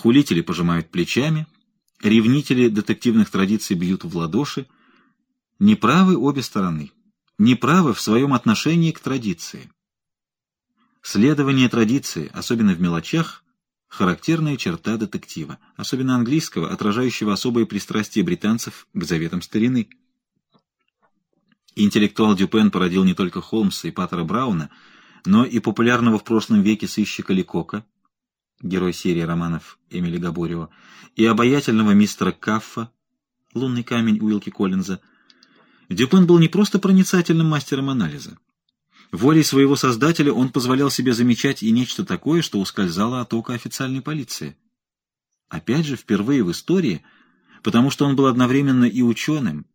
Хулители пожимают плечами, ревнители детективных традиций бьют в ладоши. Неправы обе стороны. Неправы в своем отношении к традиции. Следование традиции, особенно в мелочах, характерная черта детектива, особенно английского, отражающего особое пристрастие британцев к заветам старины. Интеллектуал Дюпен породил не только Холмса и Паттера Брауна, но и популярного в прошлом веке сыщика Ликока, герой серии романов Эмили Габорева, и обаятельного мистера Каффа, лунный камень Уилки Коллинза. Дюпен был не просто проницательным мастером анализа. Волей своего создателя он позволял себе замечать и нечто такое, что ускользало от ока официальной полиции. Опять же, впервые в истории, потому что он был одновременно и ученым,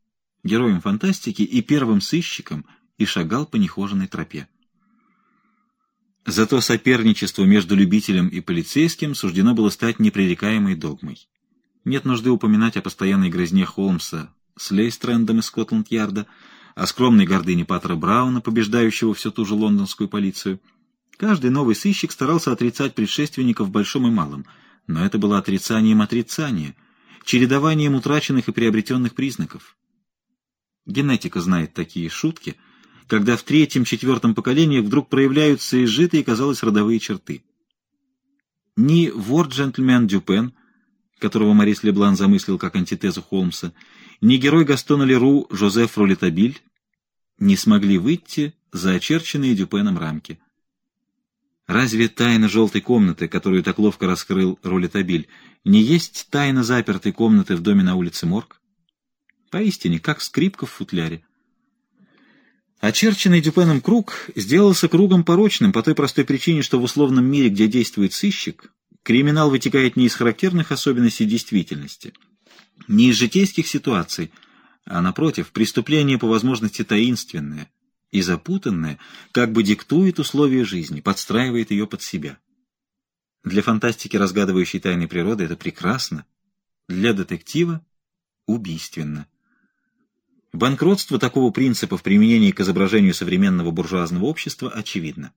героем фантастики, и первым сыщиком, и шагал по нехоженной тропе. Зато соперничество между любителем и полицейским суждено было стать непререкаемой догмой. Нет нужды упоминать о постоянной грызне Холмса с Лейстрендом из Скотланд-Ярда, о скромной гордыне Паттера Брауна, побеждающего всю ту же лондонскую полицию. Каждый новый сыщик старался отрицать предшественников большом и малом, но это было отрицанием отрицания, чередованием утраченных и приобретенных признаков. Генетика знает такие шутки — когда в третьем-четвертом поколении вдруг проявляются изжитые, казалось, родовые черты. Ни вор-джентльмен Дюпен, которого Морис Леблан замыслил как антитезу Холмса, ни герой Гастона Леру Жозеф Ролетабиль не смогли выйти за очерченные Дюпеном рамки. Разве тайна желтой комнаты, которую так ловко раскрыл Ролетабиль, не есть тайна запертой комнаты в доме на улице Морг? Поистине, как скрипка в футляре. Очерченный Дюпеном круг сделался кругом порочным по той простой причине, что в условном мире, где действует сыщик, криминал вытекает не из характерных особенностей действительности, не из житейских ситуаций, а, напротив, преступление по возможности таинственное и запутанное, как бы диктует условия жизни, подстраивает ее под себя. Для фантастики, разгадывающей тайны природы, это прекрасно, для детектива — убийственно. Банкротство такого принципа в применении к изображению современного буржуазного общества очевидно.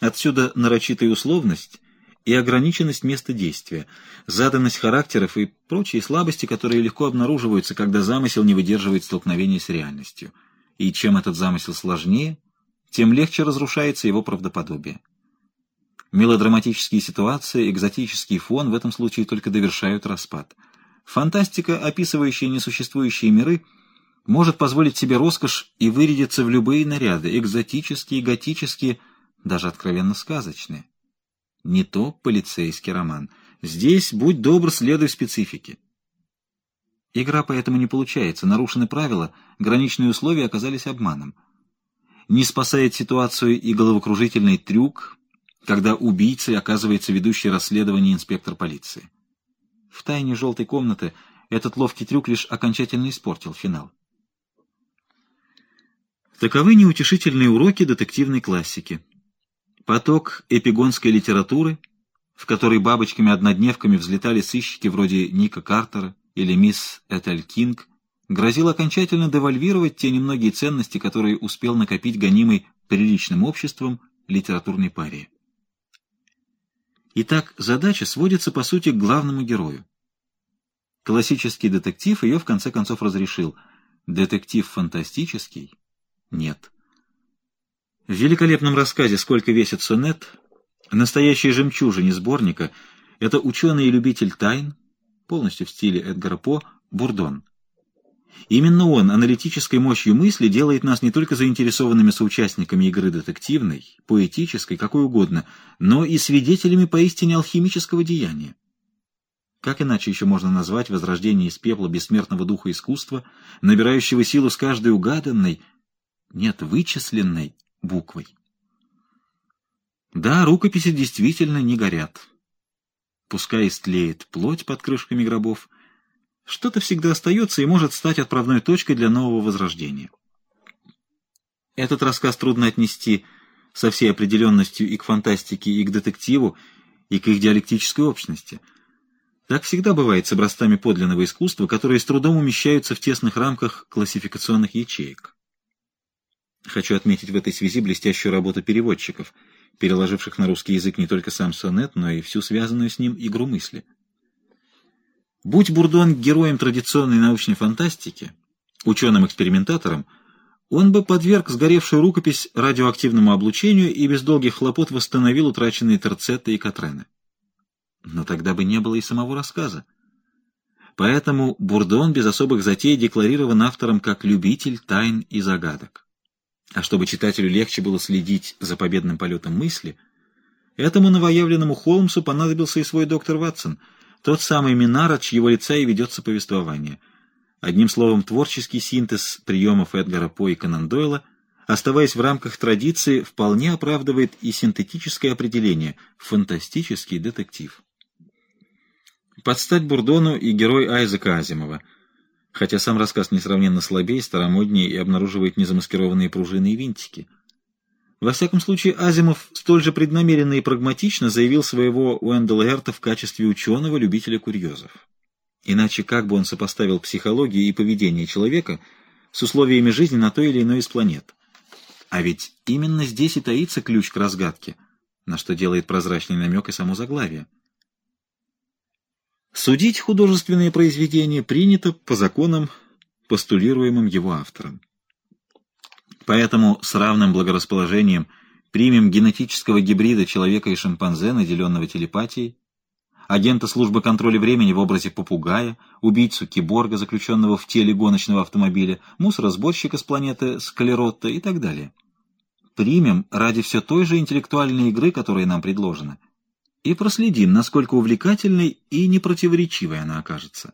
Отсюда нарочитая условность и ограниченность места действия, заданность характеров и прочие слабости, которые легко обнаруживаются, когда замысел не выдерживает столкновения с реальностью. И чем этот замысел сложнее, тем легче разрушается его правдоподобие. Мелодраматические ситуации, экзотический фон в этом случае только довершают распад. Фантастика, описывающая несуществующие миры – может позволить себе роскошь и вырядиться в любые наряды, экзотические, готические, даже откровенно сказочные. Не то полицейский роман. Здесь, будь добр, следуй специфике. Игра поэтому не получается, нарушены правила, граничные условия оказались обманом. Не спасает ситуацию и головокружительный трюк, когда убийцей оказывается ведущий расследование инспектор полиции. В тайне желтой комнаты этот ловкий трюк лишь окончательно испортил финал. Таковы неутешительные уроки детективной классики. Поток эпигонской литературы, в которой бабочками-однодневками взлетали сыщики вроде Ника Картера или мисс Этель Кинг, грозил окончательно девальвировать те немногие ценности, которые успел накопить гонимый приличным обществом литературной паре. Итак, задача сводится, по сути, к главному герою. Классический детектив ее, в конце концов, разрешил. Детектив фантастический нет. В великолепном рассказе «Сколько весит сонет» настоящей жемчужине сборника это ученый и любитель тайн, полностью в стиле Эдгара По, Бурдон. Именно он аналитической мощью мысли делает нас не только заинтересованными соучастниками игры детективной, поэтической, какой угодно, но и свидетелями поистине алхимического деяния. Как иначе еще можно назвать возрождение из пепла бессмертного духа искусства, набирающего силу с каждой угаданной, нет вычисленной буквой. Да, рукописи действительно не горят. Пускай истлеет плоть под крышками гробов, что-то всегда остается и может стать отправной точкой для нового возрождения. Этот рассказ трудно отнести со всей определенностью и к фантастике, и к детективу, и к их диалектической общности. Так всегда бывает с образцами подлинного искусства, которые с трудом умещаются в тесных рамках классификационных ячеек. Хочу отметить в этой связи блестящую работу переводчиков. переложивших на русский язык не только сам сонет, но и всю связанную с ним игру мысли. Будь Бурдон героем традиционной научной фантастики, ученым-экспериментатором, он бы подверг сгоревшую рукопись радиоактивному облучению и без долгих хлопот восстановил утраченные терцеты и катрены. Но тогда бы не было и самого рассказа. Поэтому Бурдон без особых затей декларирован автором как любитель тайн и загадок. А чтобы читателю легче было следить за победным полетом мысли, этому новоявленному Холмсу понадобился и свой доктор Ватсон, тот самый Минар, от чьего лица и ведется повествование. Одним словом, творческий синтез приемов Эдгара По и Конан Дойла, оставаясь в рамках традиции, вполне оправдывает и синтетическое определение «фантастический детектив». Подстать Бурдону и герой Айзека Азимова, хотя сам рассказ несравненно слабее, старомоднее и обнаруживает незамаскированные пружины и винтики. Во всяком случае, Азимов столь же преднамеренно и прагматично заявил своего Уэндела Эрта в качестве ученого-любителя курьезов. Иначе как бы он сопоставил психологию и поведение человека с условиями жизни на той или иной из планет? А ведь именно здесь и таится ключ к разгадке, на что делает прозрачный намек и само заглавие. Судить художественные произведения принято по законам, постулируемым его автором. Поэтому с равным благорасположением примем генетического гибрида человека и шимпанзе, наделенного телепатией, агента службы контроля времени в образе попугая, убийцу киборга, заключенного в теле гоночного автомобиля, мусоросборщика с планеты Склеротта и так далее. Примем ради все той же интеллектуальной игры, которая нам предложена – и проследим, насколько увлекательной и непротиворечивой она окажется.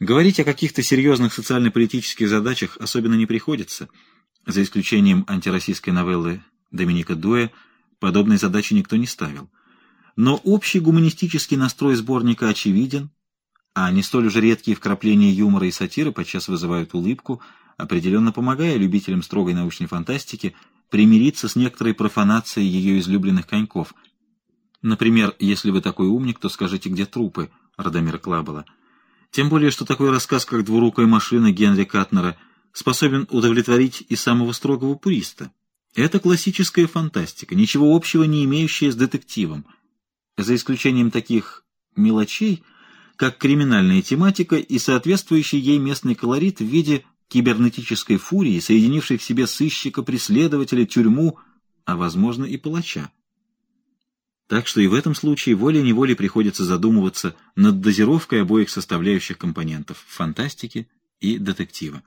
Говорить о каких-то серьезных социально-политических задачах особенно не приходится. За исключением антироссийской новеллы Доминика Дуэ, подобной задачи никто не ставил. Но общий гуманистический настрой сборника очевиден, а не столь уже редкие вкрапления юмора и сатиры подчас вызывают улыбку, определенно помогая любителям строгой научной фантастики примириться с некоторой профанацией ее излюбленных коньков – Например, если вы такой умник, то скажите, где трупы Радомира Клабела. Тем более, что такой рассказ, как «Двурукая машина» Генри Катнера, способен удовлетворить и самого строгого пуриста. Это классическая фантастика, ничего общего не имеющая с детективом, за исключением таких мелочей, как криминальная тематика и соответствующий ей местный колорит в виде кибернетической фурии, соединившей в себе сыщика, преследователя, тюрьму, а, возможно, и палача. Так что и в этом случае волей-неволей приходится задумываться над дозировкой обоих составляющих компонентов – фантастики и детектива.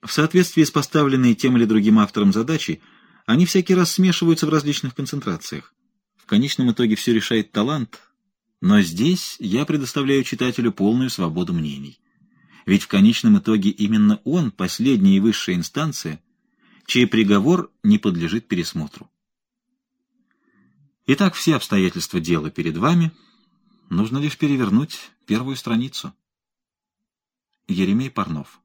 В соответствии с поставленной тем или другим автором задачей, они всякий раз смешиваются в различных концентрациях. В конечном итоге все решает талант, но здесь я предоставляю читателю полную свободу мнений. Ведь в конечном итоге именно он – последняя и высшая инстанция, чей приговор не подлежит пересмотру. Итак, все обстоятельства дела перед вами. Нужно лишь перевернуть первую страницу. Еремей Парнов